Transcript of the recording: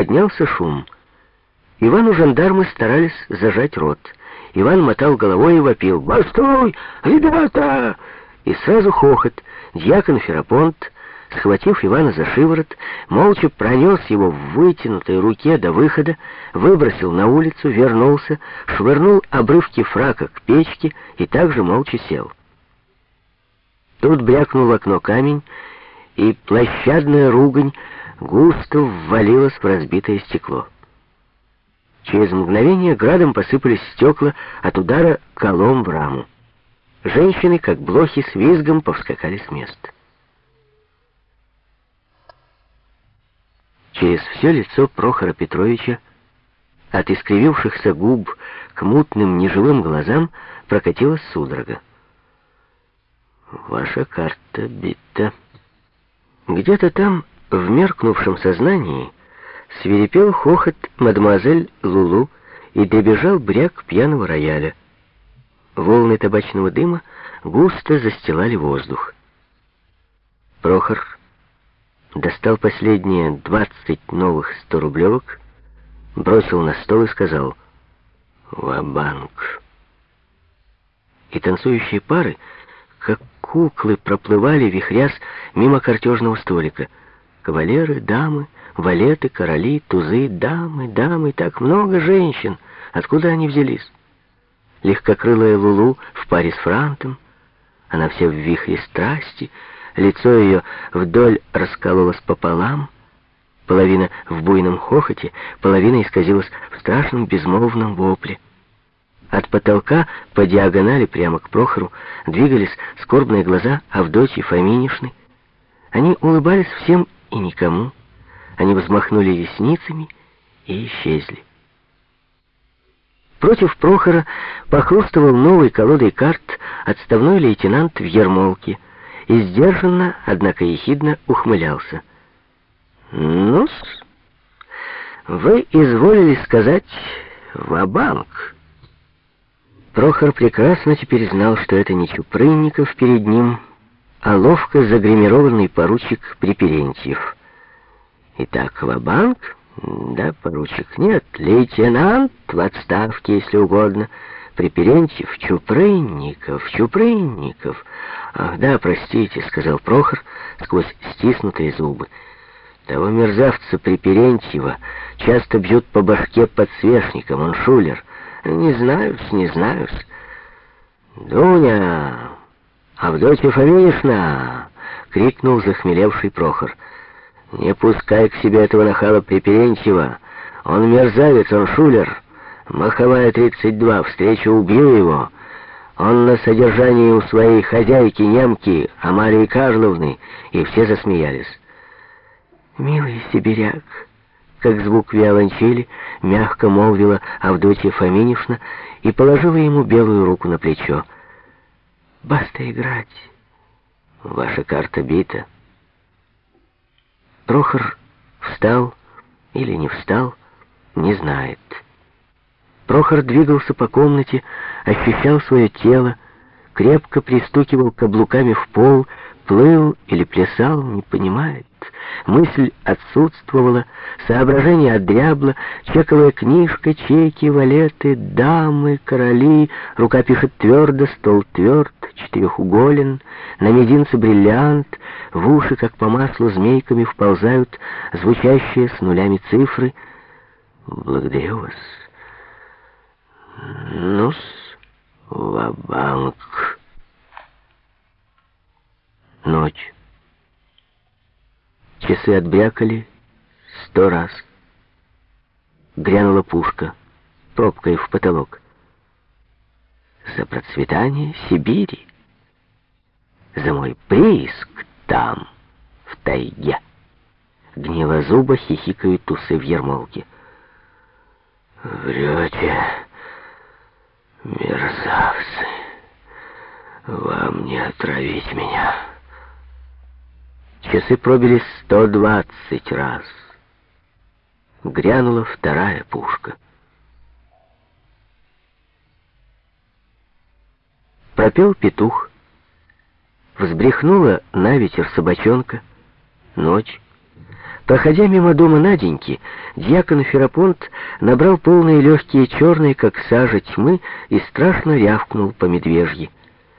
поднялся шум. Ивану жандармы старались зажать рот. Иван мотал головой и вопил «Постой, ребята!» И сразу хохот. Дьякон Ферапонт, схватив Ивана за шиворот, молча пронес его в вытянутой руке до выхода, выбросил на улицу, вернулся, швырнул обрывки фрака к печке и также молча сел. Тут брякнул в окно камень, и площадная ругань густо ввалилась в разбитое стекло. Через мгновение градом посыпались стекла от удара колом в раму. Женщины, как блохи, с визгом повскакали с мест. Через все лицо Прохора Петровича, от искривившихся губ к мутным неживым глазам, прокатилась судорога. «Ваша карта бита». Где-то там, в меркнувшем сознании, свирепел хохот мадемуазель Лулу и добежал бряк пьяного рояля. Волны табачного дыма густо застилали воздух. Прохор достал последние двадцать новых сто рублевок, бросил на стол и сказал «Ва-банк». И танцующие пары, как куклы, проплывали, вихрясь, мимо картежного столика. Кавалеры, дамы, валеты, короли, тузы, дамы, дамы, так много женщин. Откуда они взялись? Легкокрылая Лулу в паре с Франтом, она вся в вихре страсти, лицо ее вдоль раскололось пополам, половина в буйном хохоте, половина исказилась в страшном безмолвном вопле. От потолка по диагонали прямо к Прохору двигались скорбные глаза Авдотьи Фоминишны. Они улыбались всем и никому. Они взмахнули ресницами и исчезли. Против Прохора похрустывал новой колодой карт отставной лейтенант в ермолке и сдержанно, однако ехидно ухмылялся. «Ну-с, вы изволили сказать «ва-банк». Прохор прекрасно теперь знал, что это не Чупрынников перед ним, а ловко загримированный поручик Приперентьев. Итак, ва-банк? Да, поручик, нет, лейтенант в отставке, если угодно. Приперентьев, Чупрынников, Чупрынников. Ах, да, простите, сказал Прохор сквозь стиснутые зубы. Того мерзавца Приперентьева часто бьют по башке подсвечником, он шулер. Не знаю-с, не знаю-с. «Дуня! Авдотья Фоминишна!» — крикнул захмелевший Прохор. «Не пускай к себе этого нахала Приперентьева. Он мерзавец, он шулер. Маховая 32, встречу убил его. Он на содержании у своей хозяйки, немки, Амалии Карловны, и все засмеялись. «Милый сибиряк!» как звук виолончели, мягко молвила Авдотья Фоминишна и положила ему белую руку на плечо. «Баста играть. Ваша карта бита». Прохор встал или не встал, не знает. Прохор двигался по комнате, ощущал свое тело, крепко пристукивал каблуками в пол, плыл или плясал, не понимает. Мысль отсутствовала, соображение одрябло, чековая книжка, чеки, валеты, дамы, короли, рука пишет твердо, стол тверд, четырехуголен, на мизинце бриллиант, в уши, как по маслу, змейками вползают звучащие с нулями цифры. Благодарю вас. Ну-с, ва-банк. Ночь. Часы отбрякали сто раз. Грянула пушка, пробкой в потолок. За процветание Сибири, за мой прииск там, в тайге. Гнило зуба хихикают усы в ермолке. Врете, мерзавцы, вам не отравить меня. Часы пробили сто двадцать раз. Грянула вторая пушка. Пропел петух. Взбрехнула на ветер собачонка. Ночь. Проходя мимо дома Наденьки, дьякон Ферапонт набрал полные легкие черные, как сажа тьмы, и страшно рявкнул по медвежьи.